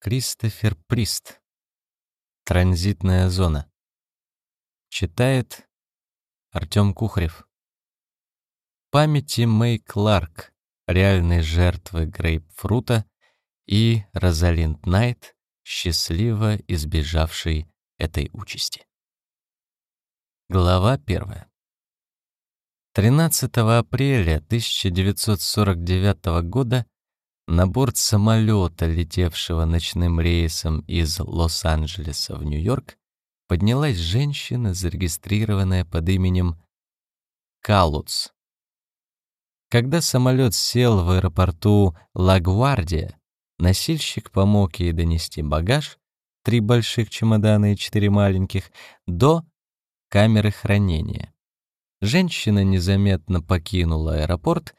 Кристофер Прист. Транзитная зона. Читает Артём Кухарев. Памяти Мэй Кларк, реальной жертвы грейпфрута, и Розалинд Найт, счастливо избежавшей этой участи. Глава первая. 13 апреля 1949 года на борт самолета, летевшего ночным рейсом из Лос-Анджелеса в Нью-Йорк, поднялась женщина, зарегистрированная под именем Калуц. Когда самолет сел в аэропорту Лагвардия, носильщик помог ей донести багаж, три больших чемодана и четыре маленьких, до камеры хранения. Женщина незаметно покинула аэропорт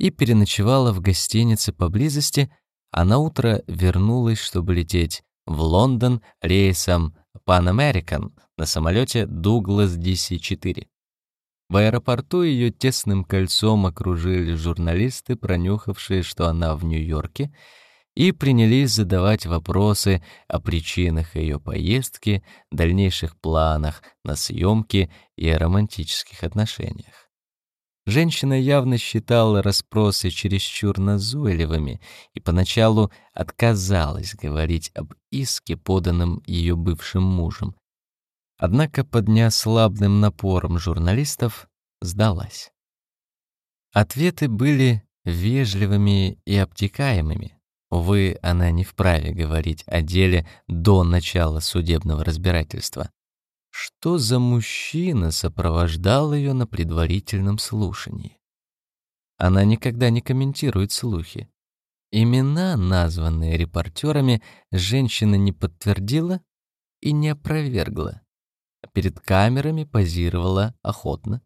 и переночевала в гостинице поблизости, а на утро вернулась, чтобы лететь в Лондон рейсом Pan American на самолете Douglas DC-4. В аэропорту ее тесным кольцом окружили журналисты, пронюхавшие, что она в Нью-Йорке, и принялись задавать вопросы о причинах ее поездки, дальнейших планах на съемки и о романтических отношениях. Женщина явно считала расспросы чересчур назойливыми и поначалу отказалась говорить об иске, поданном ее бывшим мужем. Однако под неослабным напором журналистов сдалась. Ответы были вежливыми и обтекаемыми. Увы, она не вправе говорить о деле до начала судебного разбирательства. Что за мужчина сопровождал ее на предварительном слушании? Она никогда не комментирует слухи. Имена, названные репортерами, женщина не подтвердила и не опровергла. Перед камерами позировала охотно.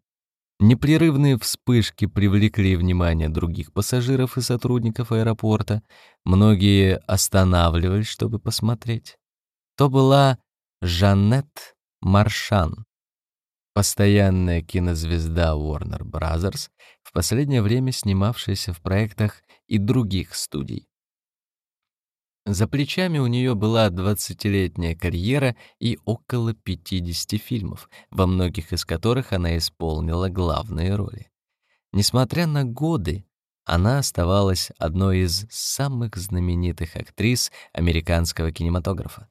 Непрерывные вспышки привлекли внимание других пассажиров и сотрудников аэропорта. Многие останавливались, чтобы посмотреть. То была Жанет Маршан, постоянная кинозвезда Warner Bros., в последнее время снимавшаяся в проектах и других студий. За плечами у нее была 20-летняя карьера и около 50 фильмов, во многих из которых она исполнила главные роли. Несмотря на годы, она оставалась одной из самых знаменитых актрис американского кинематографа.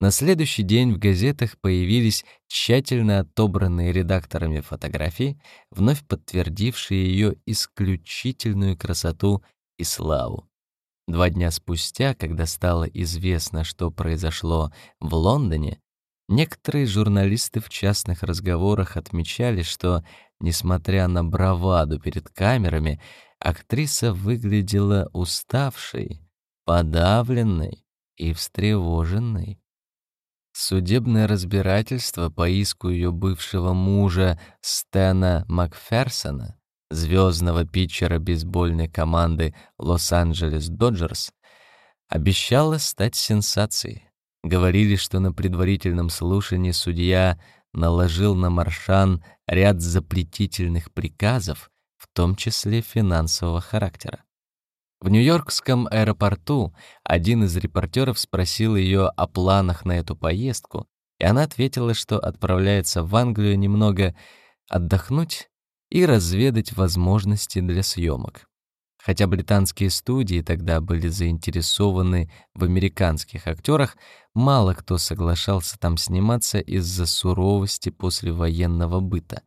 На следующий день в газетах появились тщательно отобранные редакторами фотографии, вновь подтвердившие ее исключительную красоту и славу. Два дня спустя, когда стало известно, что произошло в Лондоне, некоторые журналисты в частных разговорах отмечали, что, несмотря на браваду перед камерами, актриса выглядела уставшей, подавленной и встревоженной. Судебное разбирательство по иску ее бывшего мужа Стэна Макферсона, звездного питчера бейсбольной команды Лос-Анджелес Доджерс, обещало стать сенсацией. Говорили, что на предварительном слушании судья наложил на Маршан ряд запретительных приказов, в том числе финансового характера. В Нью-Йоркском аэропорту один из репортеров спросил ее о планах на эту поездку, и она ответила, что отправляется в Англию немного отдохнуть и разведать возможности для съемок. Хотя британские студии тогда были заинтересованы в американских актерах, мало кто соглашался там сниматься из-за суровости послевоенного быта.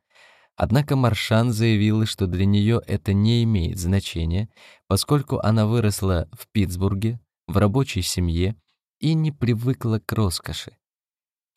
Однако Маршан заявила, что для нее это не имеет значения, поскольку она выросла в Питтсбурге, в рабочей семье и не привыкла к роскоши.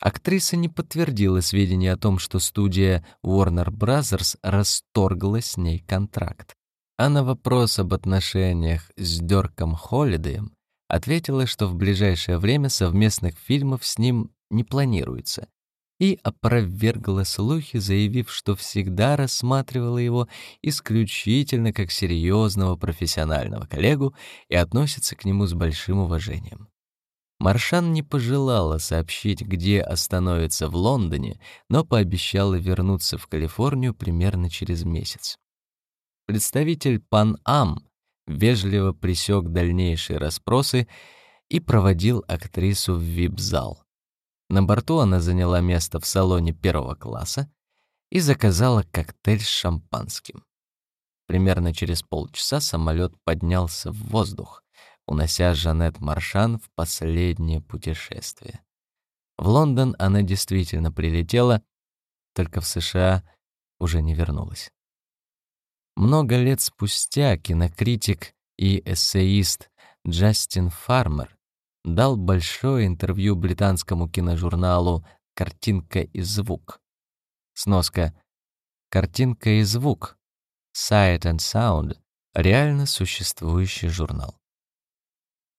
Актриса не подтвердила сведения о том, что студия Warner Bros. расторгла с ней контракт. А на вопрос об отношениях с Дёрком Холлидеем ответила, что в ближайшее время совместных фильмов с ним не планируется, и опровергла слухи, заявив, что всегда рассматривала его исключительно как серьезного профессионального коллегу и относится к нему с большим уважением. Маршан не пожелала сообщить, где остановится в Лондоне, но пообещала вернуться в Калифорнию примерно через месяц. Представитель Пан Ам вежливо пресек дальнейшие расспросы и проводил актрису в вип-зал. На борту она заняла место в салоне первого класса и заказала коктейль с шампанским. Примерно через полчаса самолет поднялся в воздух, унося Жанет Маршан в последнее путешествие. В Лондон она действительно прилетела, только в США уже не вернулась. Много лет спустя кинокритик и эссеист Джастин Фармер дал большое интервью британскому киножурналу «Картинка и звук». Сноска «Картинка и звук» Sight and Sound — реально существующий журнал.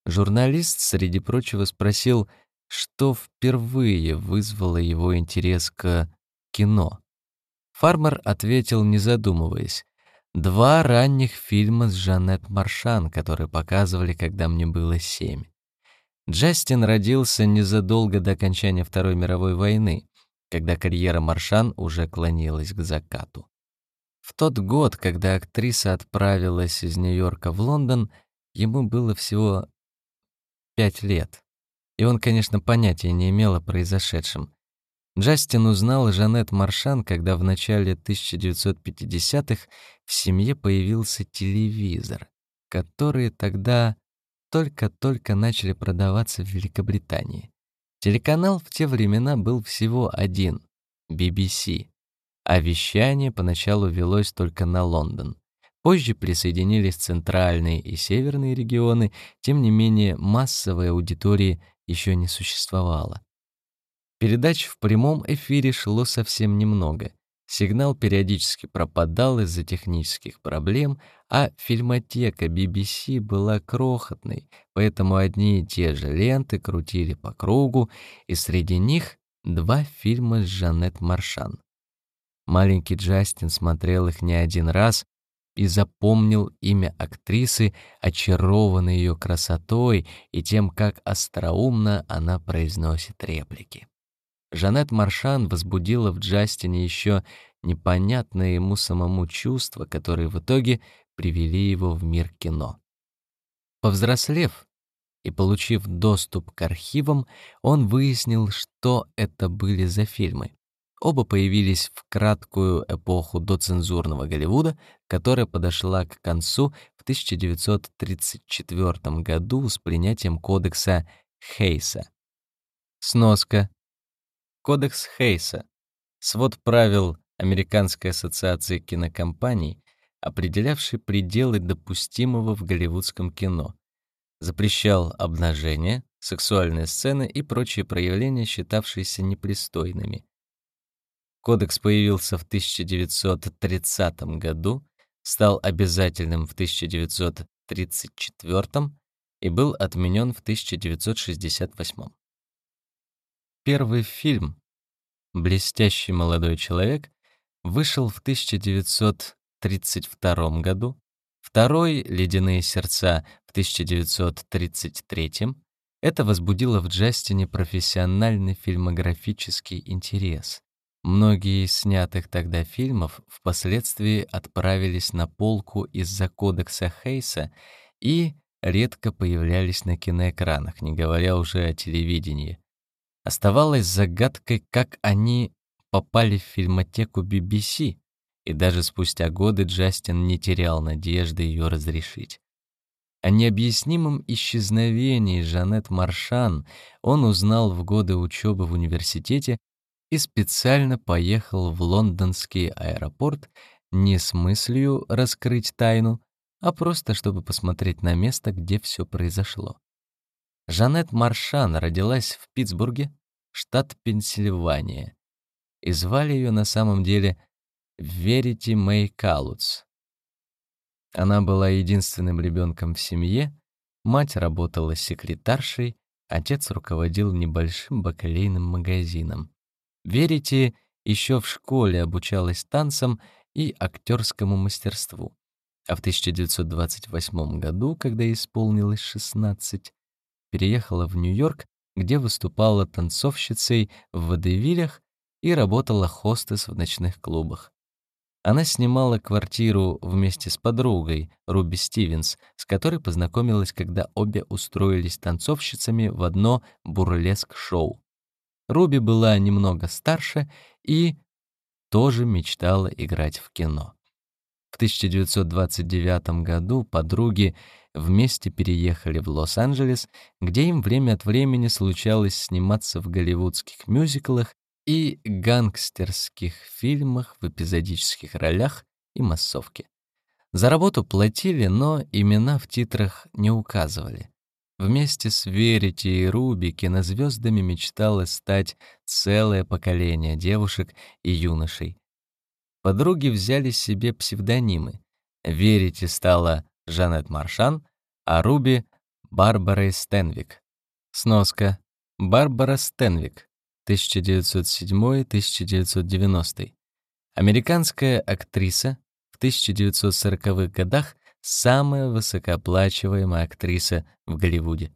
Журналист, среди прочего, спросил, что впервые вызвало его интерес к кино. Фармер ответил, не задумываясь, Два ранних фильма с Жанет Маршан, которые показывали, когда мне было семь. Джастин родился незадолго до окончания Второй мировой войны, когда карьера Маршан уже клонилась к закату. В тот год, когда актриса отправилась из Нью-Йорка в Лондон, ему было всего пять лет. И он, конечно, понятия не имел о произошедшем. Джастин узнал Жанет Маршан, когда в начале 1950-х в семье появился телевизор, который тогда только-только начали продаваться в Великобритании. Телеканал в те времена был всего один — BBC, а вещание поначалу велось только на Лондон. Позже присоединились центральные и северные регионы, тем не менее массовой аудитории еще не существовало. Передач в прямом эфире шло совсем немного. Сигнал периодически пропадал из-за технических проблем, а фильмотека BBC была крохотной, поэтому одни и те же ленты крутили по кругу, и среди них два фильма с Жанет Маршан. Маленький Джастин смотрел их не один раз и запомнил имя актрисы, очарованный ее красотой и тем, как остроумно она произносит реплики. Жанет Маршан возбудила в Джастине еще непонятное ему самому чувство, которые в итоге привели его в мир кино. Повзрослев и получив доступ к архивам, он выяснил, что это были за фильмы. Оба появились в краткую эпоху доцензурного Голливуда, которая подошла к концу в 1934 году с принятием кодекса Хейса. Сноска. Кодекс Хейса, свод правил Американской ассоциации кинокомпаний, определявший пределы допустимого в голливудском кино, запрещал обнажение, сексуальные сцены и прочие проявления, считавшиеся непристойными. Кодекс появился в 1930 году, стал обязательным в 1934 и был отменен в 1968. Первый фильм «Блестящий молодой человек» вышел в 1932 году, второй «Ледяные сердца» в 1933 это возбудило в Джастине профессиональный фильмографический интерес. Многие из снятых тогда фильмов впоследствии отправились на полку из-за кодекса Хейса и редко появлялись на киноэкранах, не говоря уже о телевидении. Оставалось загадкой, как они попали в фильмотеку BBC, и даже спустя годы Джастин не терял надежды ее разрешить. О необъяснимом исчезновении Жанет Маршан он узнал в годы учебы в университете и специально поехал в лондонский аэропорт не с мыслью раскрыть тайну, а просто чтобы посмотреть на место, где все произошло. Жанет Маршан родилась в Питтсбурге, штат Пенсильвания, и звали ее на самом деле Верити Мэй Калуц. Она была единственным ребенком в семье, мать работала секретаршей, отец руководил небольшим бакалейным магазином. Верите еще в школе обучалась танцам и актерскому мастерству. А в 1928 году, когда исполнилось 16, переехала в Нью-Йорк, где выступала танцовщицей в водевилях и работала хостес в ночных клубах. Она снимала квартиру вместе с подругой, Руби Стивенс, с которой познакомилась, когда обе устроились танцовщицами в одно бурлеск-шоу. Руби была немного старше и тоже мечтала играть в кино. В 1929 году подруги вместе переехали в Лос-Анджелес, где им время от времени случалось сниматься в голливудских мюзиклах и гангстерских фильмах в эпизодических ролях и массовке. За работу платили, но имена в титрах не указывали. Вместе с Верити и Руби кинозвездами мечтало стать целое поколение девушек и юношей. Подруги взяли себе псевдонимы. Верити стала Жанет Маршан, а Руби — Барбарой Стенвик. Сноска. Барбара Стенвик, 1907-1990. Американская актриса, в 1940-х годах самая высокооплачиваемая актриса в Голливуде.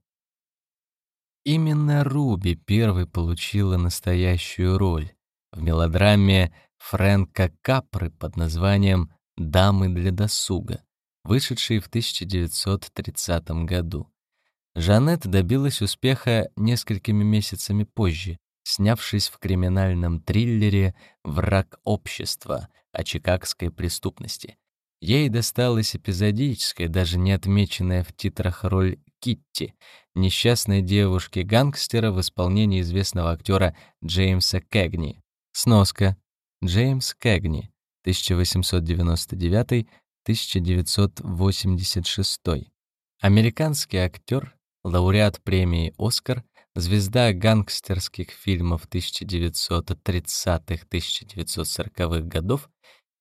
Именно Руби первой получила настоящую роль в мелодраме Фрэнка Капры под названием «Дамы для досуга», вышедшей в 1930 году. Жанет добилась успеха несколькими месяцами позже, снявшись в криминальном триллере «Враг общества» о чикагской преступности, Ей досталась эпизодическая, даже не отмеченная в титрах роль Китти, несчастной девушки-гангстера в исполнении известного актера Джеймса Кэгни. Сноска. Джеймс Кэгни, 1899-1986. Американский актер, лауреат премии «Оскар», звезда гангстерских фильмов 1930-1940-х годов,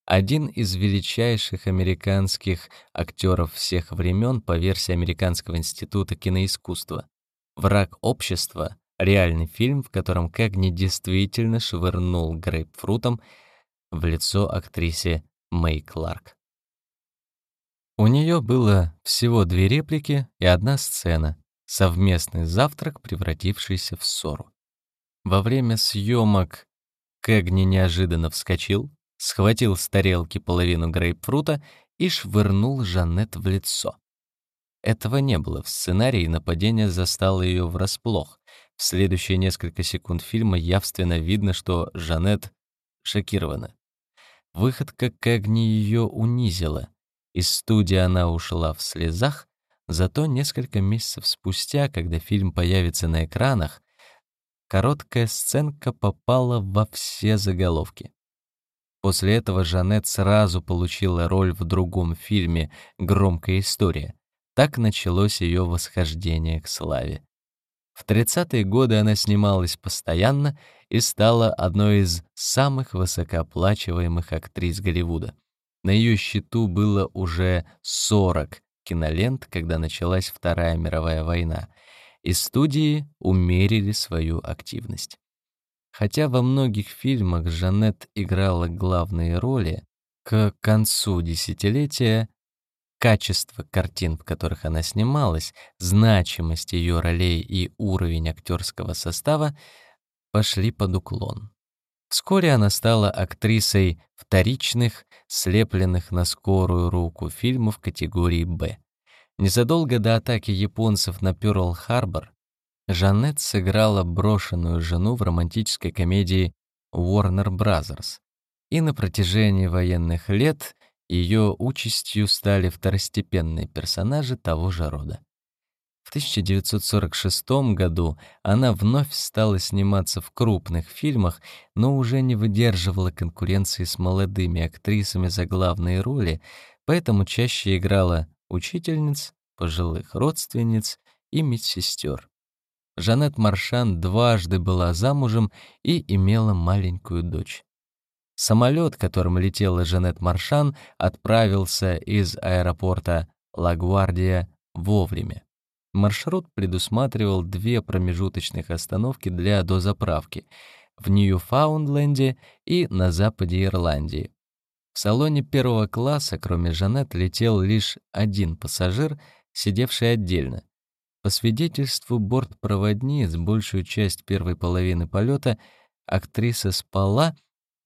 один из величайших американских актеров всех времен по версии Американского института киноискусства. «Враг общества» — реальный фильм, в котором Кэгни действительно швырнул грейпфрутом в лицо актрисе Мэй Кларк. У нее было всего две реплики и одна сцена — совместный завтрак, превратившийся в ссору. Во время съемок Кэгни неожиданно вскочил, схватил с тарелки половину грейпфрута и швырнул Жанет в лицо. Этого не было в сценарии, нападение застало ее врасплох. В следующие несколько секунд фильма явственно видно, что Жанет шокирована. Выходка Кэгни ее унизила. Из студии она ушла в слезах, зато несколько месяцев спустя, когда фильм появится на экранах, короткая сценка попала во все заголовки. После этого Жанет сразу получила роль в другом фильме «Громкая история». Так началось ее восхождение к славе. В 30-е годы она снималась постоянно и стала одной из самых высокооплачиваемых актрис Голливуда. На ее счету было уже 40 кинолент, когда началась Вторая мировая война, и студии умерили свою активность. Хотя во многих фильмах Жанет играла главные роли, к концу десятилетия качество картин, в которых она снималась, значимость ее ролей и уровень актерского состава пошли под уклон. Вскоре она стала актрисой вторичных, слепленных на скорую руку фильмов категории «Б». Незадолго до атаки японцев на Пёрл-Харбор Жанет сыграла брошенную жену в романтической комедии Warner Brothers, и на протяжении военных лет ее участью стали второстепенные персонажи того же рода. В 1946 году она вновь стала сниматься в крупных фильмах, но уже не выдерживала конкуренции с молодыми актрисами за главные роли, поэтому чаще играла учительниц, пожилых родственниц и медсестер. Жанет Маршан дважды была замужем и имела маленькую дочь. Самолет, которым летела Жанет Маршан, отправился из аэропорта Лагвардия вовремя. Маршрут предусматривал две промежуточных остановки для дозаправки в Ньюфаундленде и на западе Ирландии. В салоне первого класса, кроме Жанет, летел лишь один пассажир, сидевший отдельно. По свидетельству бортпроводниц, большую часть первой половины полета актриса спала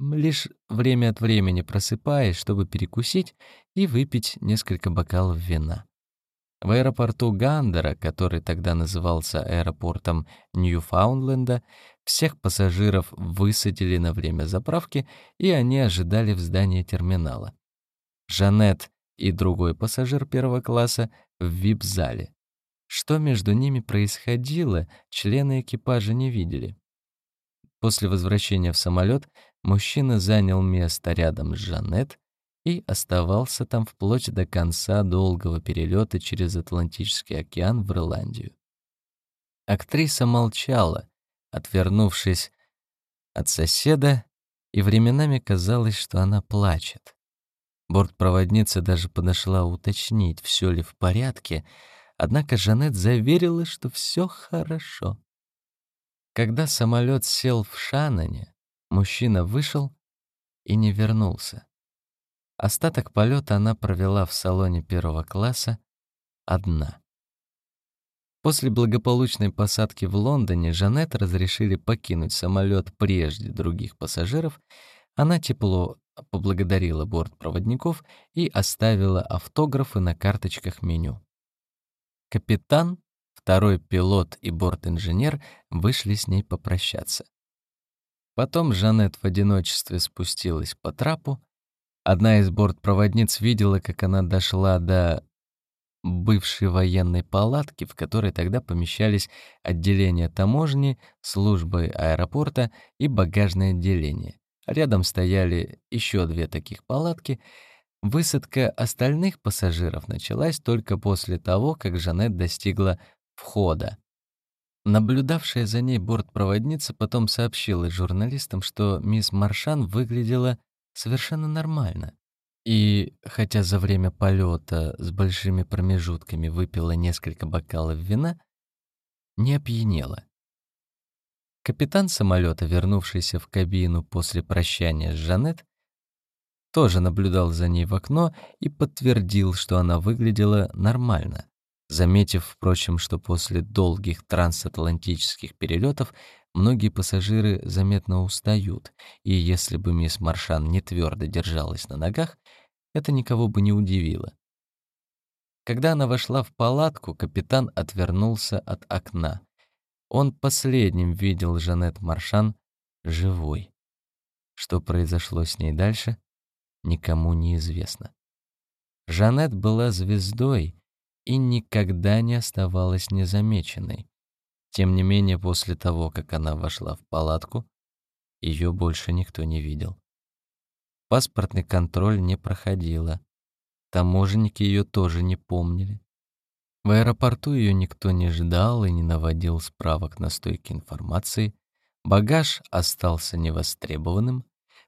лишь время от времени просыпаясь, чтобы перекусить и выпить несколько бокалов вина. В аэропорту Гандера, который тогда назывался аэропортом Ньюфаундленда, всех пассажиров высадили на время заправки, и они ожидали в здании терминала. Жанет и другой пассажир первого класса в вип-зале. Что между ними происходило, члены экипажа не видели. После возвращения в самолет мужчина занял место рядом с Жанет и оставался там вплоть до конца долгого перелета через Атлантический океан в Ирландию. Актриса молчала, отвернувшись от соседа, и временами казалось, что она плачет. Бортпроводница даже подошла уточнить, все ли в порядке, однако Жанет заверила, что все хорошо. Когда самолет сел в Шаноне, мужчина вышел и не вернулся. Остаток полета она провела в салоне первого класса одна. После благополучной посадки в Лондоне Жанет разрешили покинуть самолет прежде других пассажиров. Она тепло поблагодарила бортпроводников и оставила автографы на карточках меню. Капитан Второй пилот и борт-инженер вышли с ней попрощаться. Потом Жанет в одиночестве спустилась по трапу. Одна из бортпроводниц видела, как она дошла до бывшей военной палатки, в которой тогда помещались отделение таможни, службы аэропорта и багажное отделение. Рядом стояли еще две таких палатки — Высадка остальных пассажиров началась только после того, как Жанет достигла входа. Наблюдавшая за ней бортпроводница потом сообщила журналистам, что мисс Маршан выглядела совершенно нормально. И хотя за время полета с большими промежутками выпила несколько бокалов вина, не опьянела. Капитан самолета, вернувшийся в кабину после прощания с Жанет, тоже наблюдал за ней в окно и подтвердил, что она выглядела нормально заметив, впрочем, что после долгих трансатлантических перелетов многие пассажиры заметно устают, и если бы мисс Маршан не твердо держалась на ногах, это никого бы не удивило. Когда она вошла в палатку, капитан отвернулся от окна. Он последним видел Жанет Маршан живой. Что произошло с ней дальше, никому не известно. Жанет была звездой, и никогда не оставалась незамеченной. Тем не менее, после того, как она вошла в палатку, ее больше никто не видел. Паспортный контроль не проходила. Таможенники ее тоже не помнили. В аэропорту ее никто не ждал и не наводил справок на стойке информации. Багаж остался невостребованным.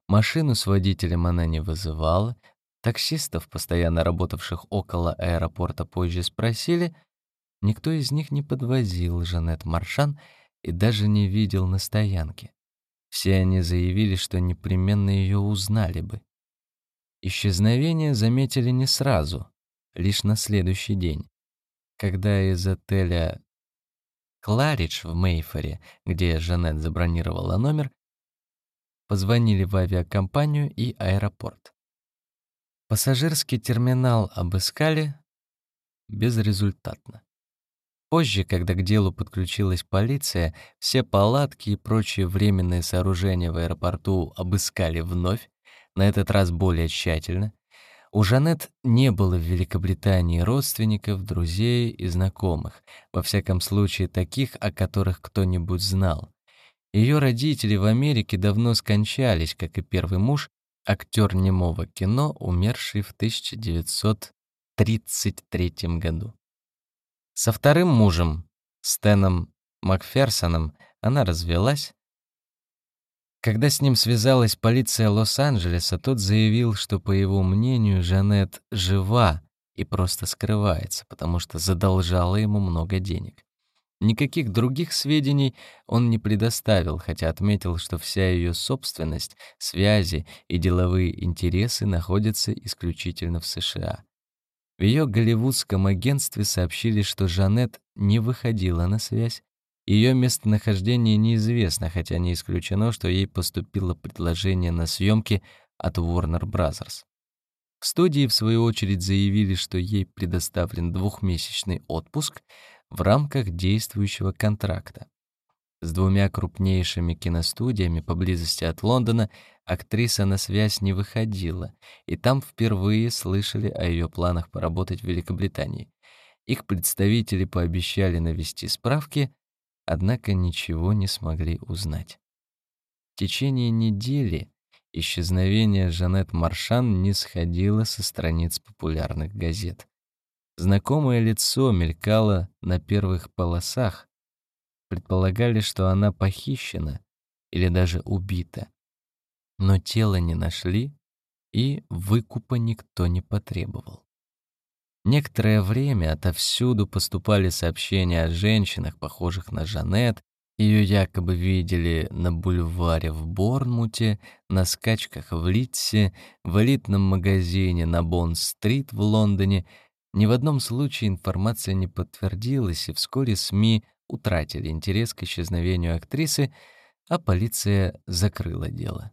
Машину с водителем она не вызывала, Таксистов, постоянно работавших около аэропорта, позже спросили. Никто из них не подвозил Жанет Маршан и даже не видел на стоянке. Все они заявили, что непременно ее узнали бы. Исчезновение заметили не сразу, лишь на следующий день, когда из отеля Кларидж в Мейфоре, где Жанет забронировала номер, позвонили в авиакомпанию и аэропорт. Пассажирский терминал обыскали безрезультатно. Позже, когда к делу подключилась полиция, все палатки и прочие временные сооружения в аэропорту обыскали вновь, на этот раз более тщательно. У Жанет не было в Великобритании родственников, друзей и знакомых, во всяком случае таких, о которых кто-нибудь знал. Ее родители в Америке давно скончались, как и первый муж, актер немого кино, умерший в 1933 году. Со вторым мужем, Стэном Макферсоном, она развелась. Когда с ним связалась полиция Лос-Анджелеса, тот заявил, что, по его мнению, Жанет жива и просто скрывается, потому что задолжала ему много денег. Никаких других сведений он не предоставил, хотя отметил, что вся ее собственность, связи и деловые интересы находятся исключительно в США. В ее голливудском агентстве сообщили, что Жанет не выходила на связь, Ее местонахождение неизвестно, хотя не исключено, что ей поступило предложение на съемки от Warner Bros. В студии, в свою очередь, заявили, что ей предоставлен двухмесячный отпуск в рамках действующего контракта. С двумя крупнейшими киностудиями поблизости от Лондона актриса на связь не выходила, и там впервые слышали о ее планах поработать в Великобритании. Их представители пообещали навести справки, однако ничего не смогли узнать. В течение недели исчезновение Жанет Маршан не сходило со страниц популярных газет. Знакомое лицо мелькало на первых полосах. Предполагали, что она похищена или даже убита. Но тело не нашли, и выкупа никто не потребовал. Некоторое время отовсюду поступали сообщения о женщинах, похожих на Жанет. Ее якобы видели на бульваре в Борнмуте, на скачках в Литсе, в элитном магазине на Бонн-стрит в Лондоне. Ни в одном случае информация не подтвердилась, и вскоре СМИ утратили интерес к исчезновению актрисы, а полиция закрыла дело.